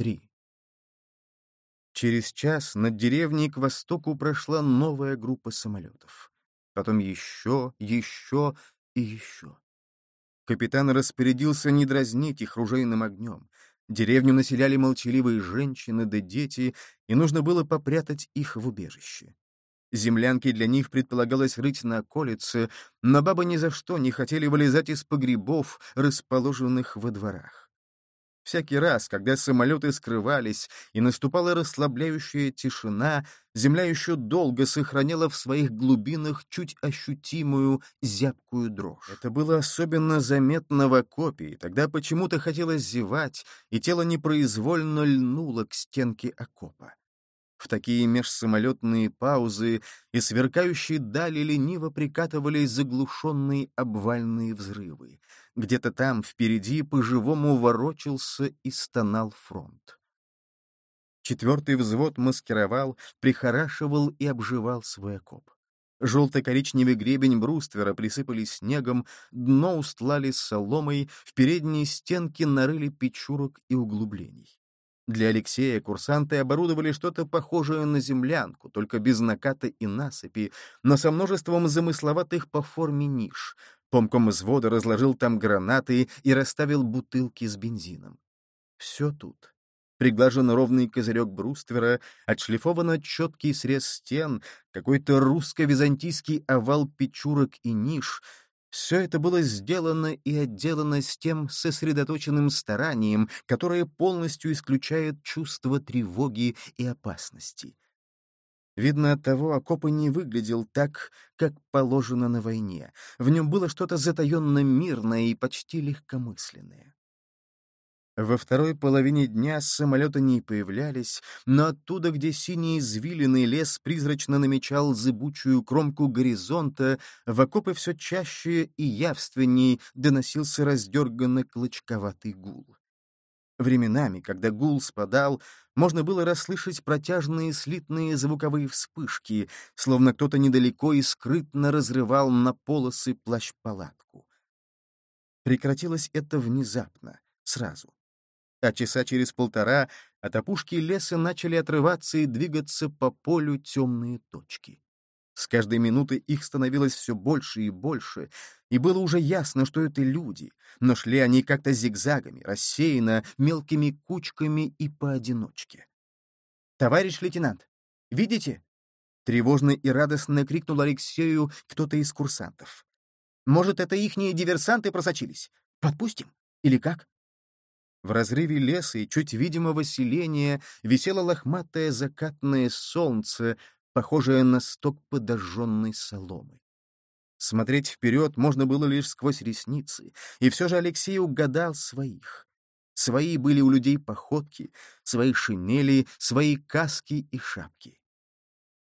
3. Через час над деревней к востоку прошла новая группа самолетов. Потом еще, еще и еще. Капитан распорядился не дразнить их ружейным огнем. Деревню населяли молчаливые женщины да дети, и нужно было попрятать их в убежище. Землянки для них предполагалось рыть на околице, но бабы ни за что не хотели вылезать из погребов, расположенных во дворах. Всякий раз, когда самолеты скрывались и наступала расслабляющая тишина, земля еще долго сохраняла в своих глубинах чуть ощутимую зябкую дрожь. Это было особенно заметно в окопе, тогда почему-то хотелось зевать, и тело непроизвольно льнуло к стенке окопа. В такие межсамолетные паузы и сверкающие дали лениво прикатывались заглушенные обвальные взрывы. Где-то там, впереди, по-живому ворочался и стонал фронт. Четвертый взвод маскировал, прихорашивал и обживал свой окоп. Желто-коричневый гребень бруствера присыпали снегом, дно устлали соломой, в передние стенки нарыли печурок и углублений. Для Алексея курсанты оборудовали что-то похожее на землянку, только без наката и насыпи, но со множеством замысловатых по форме ниш. Помком взвода разложил там гранаты и расставил бутылки с бензином. Все тут. Приглажен ровный козырек бруствера, отшлифовано четкий срез стен, какой-то русско-византийский овал печурок и ниш — все это было сделано и отделано с тем сосредоточенным старанием, которое полностью исключает чувство тревоги и опасности. Видно, от того окопа не выглядел так, как положено на войне. В нем было что-то затаенно мирное и почти легкомысленное. Во второй половине дня самолеты не появлялись, но оттуда, где синий извилиный лес призрачно намечал зыбучую кромку горизонта, в окопы все чаще и явственней доносился раздерганный клочковатый гул. Временами, когда гул спадал, можно было расслышать протяжные слитные звуковые вспышки, словно кто-то недалеко и скрытно разрывал на полосы плащ-палатку. Прекратилось это внезапно, сразу а часа через полтора от опушки леса начали отрываться и двигаться по полю темные точки. С каждой минуты их становилось все больше и больше, и было уже ясно, что это люди, но шли они как-то зигзагами, рассеянно, мелкими кучками и поодиночке. «Товарищ лейтенант, видите?» Тревожно и радостно крикнул Алексею кто-то из курсантов. «Может, это ихние диверсанты просочились? Подпустим? Или как?» В разрыве леса и чуть видимого селения висело лохматое закатное солнце, похожее на сток подожженной соломы. Смотреть вперед можно было лишь сквозь ресницы, и все же Алексей угадал своих. Свои были у людей походки, свои шинели, свои каски и шапки.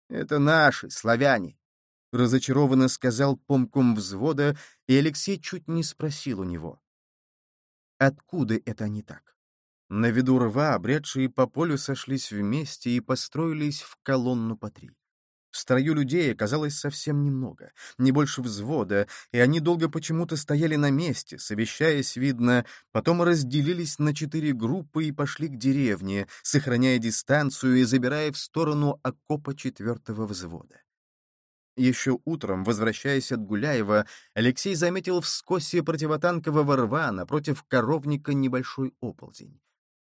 «Это наши, славяне», — разочарованно сказал помком взвода, и Алексей чуть не спросил у него. Откуда это они так? На виду рва, обретшие по полю сошлись вместе и построились в колонну по три. В строю людей оказалось совсем немного, не больше взвода, и они долго почему-то стояли на месте, совещаясь, видно, потом разделились на четыре группы и пошли к деревне, сохраняя дистанцию и забирая в сторону окопа четвертого взвода. Еще утром, возвращаясь от Гуляева, Алексей заметил в скосе противотанкового рва напротив коровника небольшой оползень.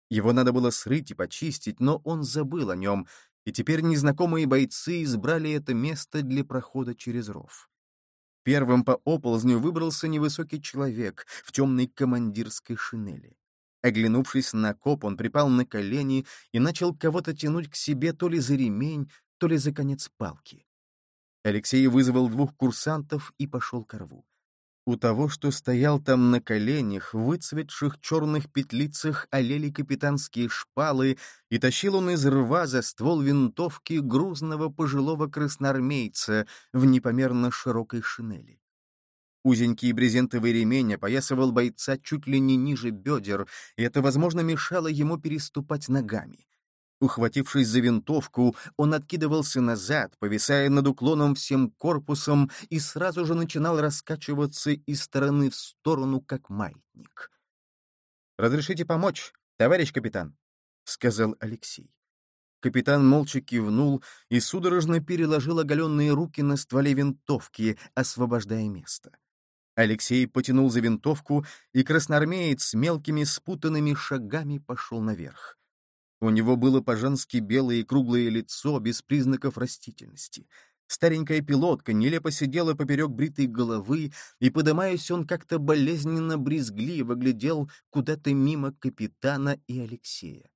Его надо было срыть и почистить, но он забыл о нем, и теперь незнакомые бойцы избрали это место для прохода через ров. Первым по оползню выбрался невысокий человек в темной командирской шинели. Оглянувшись на коп, он припал на колени и начал кого-то тянуть к себе то ли за ремень, то ли за конец палки. Алексей вызвал двух курсантов и пошел к рву. У того, что стоял там на коленях, выцветших черных петлицах олели капитанские шпалы, и тащил он из рва за ствол винтовки грузного пожилого красноармейца в непомерно широкой шинели. Узенький брезентовый ремень опоясывал бойца чуть ли не ниже бедер, и это, возможно, мешало ему переступать ногами. Ухватившись за винтовку, он откидывался назад, повисая над уклоном всем корпусом, и сразу же начинал раскачиваться из стороны в сторону, как маятник. «Разрешите помочь, товарищ капитан?» сказал Алексей. Капитан молча кивнул и судорожно переложил оголенные руки на стволе винтовки, освобождая место. Алексей потянул за винтовку, и красноармеец с мелкими спутанными шагами пошел наверх. У него было по-женски белое и круглое лицо, без признаков растительности. Старенькая пилотка нелепо сидела поперек бритой головы, и, подымаясь, он как-то болезненно-брезгливо глядел куда-то мимо капитана и Алексея.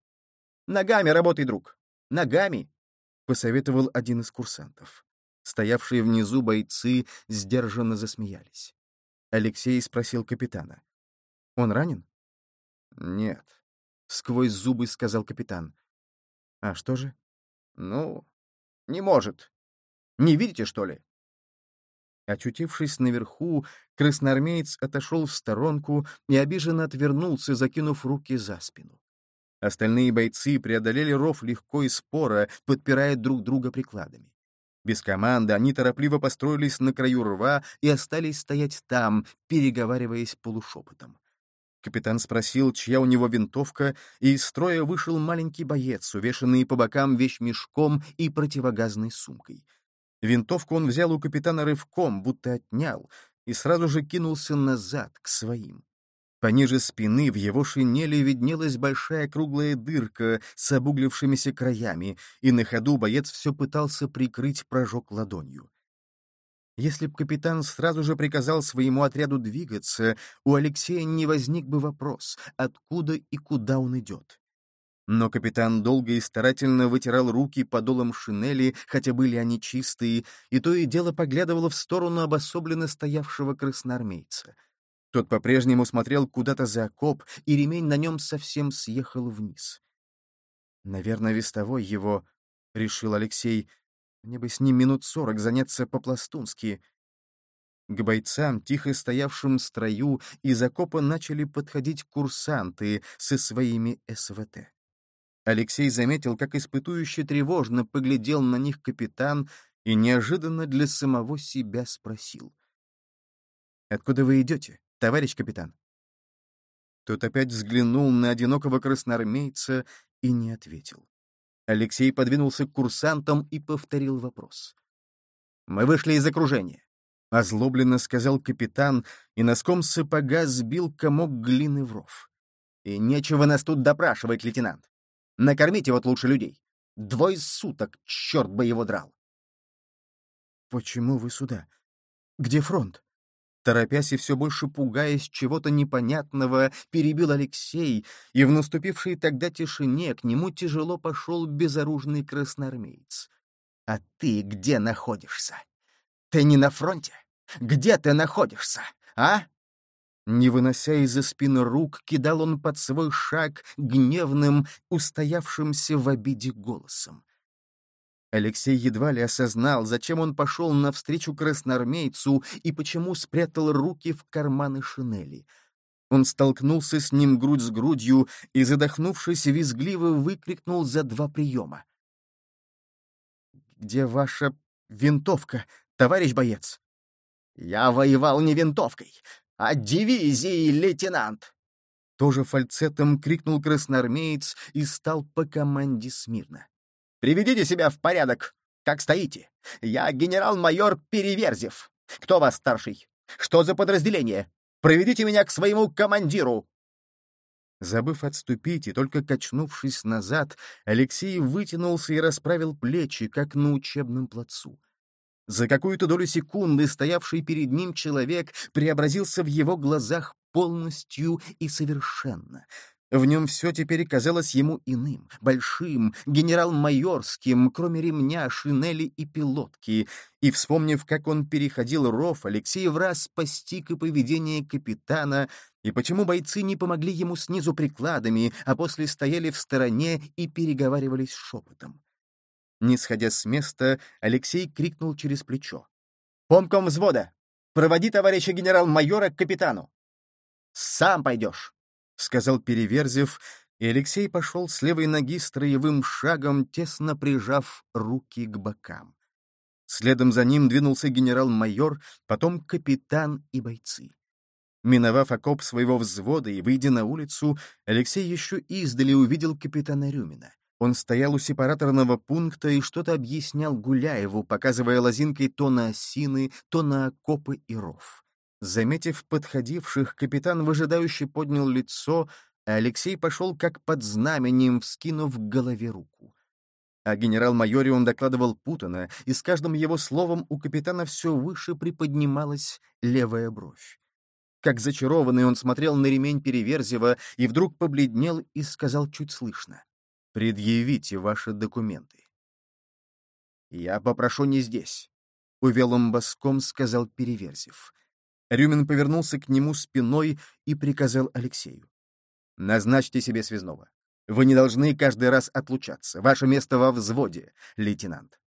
«Ногами работай, друг! Ногами!» — посоветовал один из курсантов. Стоявшие внизу бойцы сдержанно засмеялись. Алексей спросил капитана. «Он ранен?» «Нет», — сквозь зубы сказал капитан. «А что же?» «Ну, не может», не видите, что ли?» Очутившись наверху, красноармеец отошел в сторонку и обиженно отвернулся, закинув руки за спину. Остальные бойцы преодолели ров легко и споро, подпирая друг друга прикладами. Без команды они торопливо построились на краю рва и остались стоять там, переговариваясь полушепотом. Капитан спросил, чья у него винтовка, и из строя вышел маленький боец, увешанный по бокам вещмешком и противогазной сумкой — Винтовку он взял у капитана рывком, будто отнял, и сразу же кинулся назад, к своим. Пониже спины в его шинели виднелась большая круглая дырка с обуглившимися краями, и на ходу боец все пытался прикрыть прожог ладонью. Если б капитан сразу же приказал своему отряду двигаться, у Алексея не возник бы вопрос, откуда и куда он идет. Но капитан долго и старательно вытирал руки подолом шинели, хотя были они чистые, и то и дело поглядывало в сторону обособленно стоявшего красноармейца. Тот по-прежнему смотрел куда-то за окоп, и ремень на нем совсем съехал вниз. «Наверное, вестовой его», — решил Алексей, — «мне бы с ним минут сорок заняться по-пластунски». К бойцам, тихо стоявшим в строю, из окопа начали подходить курсанты со своими СВТ. Алексей заметил, как испытующе тревожно поглядел на них капитан и неожиданно для самого себя спросил. «Откуда вы идете, товарищ капитан?» Тот опять взглянул на одинокого красноармейца и не ответил. Алексей подвинулся к курсантам и повторил вопрос. «Мы вышли из окружения», — озлобленно сказал капитан и носком сапога сбил комок глины в ров. «И нечего нас тут допрашивать, лейтенант. Накормите вот лучше людей. Двое суток, черт бы его драл. Почему вы сюда? Где фронт? Торопясь и все больше пугаясь чего-то непонятного, перебил Алексей, и в наступившей тогда тишине к нему тяжело пошел безоружный красноармеец. «А ты где находишься? Ты не на фронте? Где ты находишься, а?» Не вынося из-за спины рук, кидал он под свой шаг гневным, устоявшимся в обиде голосом. Алексей едва ли осознал, зачем он пошел навстречу красноармейцу и почему спрятал руки в карманы шинели. Он столкнулся с ним грудь с грудью и, задохнувшись, визгливо выкрикнул за два приема. «Где ваша винтовка, товарищ боец?» «Я воевал не винтовкой. «От дивизии, лейтенант!» Тоже фальцетом крикнул красноармеец и стал по команде смирно. «Приведите себя в порядок! Как стоите? Я генерал-майор Переверзев. Кто вас старший? Что за подразделение? Проведите меня к своему командиру!» Забыв отступить и только качнувшись назад, Алексей вытянулся и расправил плечи, как на учебном плацу. За какую-то долю секунды стоявший перед ним человек преобразился в его глазах полностью и совершенно. В нем все теперь казалось ему иным, большим, генерал-майорским, кроме ремня, шинели и пилотки. И, вспомнив, как он переходил ров, Алексей враз постиг и поведение капитана, и почему бойцы не помогли ему снизу прикладами, а после стояли в стороне и переговаривались шепотом. Не сходя с места, Алексей крикнул через плечо. «Помком взвода! Проводи товарища генерал-майора к капитану!» «Сам пойдешь!» — сказал Переверзев, и Алексей пошел с левой ноги строевым шагом, тесно прижав руки к бокам. Следом за ним двинулся генерал-майор, потом капитан и бойцы. Миновав окоп своего взвода и выйдя на улицу, Алексей еще издали увидел капитана Рюмина. Он стоял у сепараторного пункта и что-то объяснял Гуляеву, показывая лозинкой то на осины, то на окопы и ров. Заметив подходивших, капитан выжидающе поднял лицо, а Алексей пошел как под знаменем, вскинув к голове руку. О генерал-майоре он докладывал путано, и с каждым его словом у капитана все выше приподнималась левая бровь. Как зачарованный он смотрел на ремень Переверзева и вдруг побледнел и сказал чуть слышно. «Предъявите ваши документы». «Я попрошу не здесь», — увелым боском сказал Переверзев. Рюмин повернулся к нему спиной и приказал Алексею. «Назначьте себе связного. Вы не должны каждый раз отлучаться. Ваше место во взводе, лейтенант.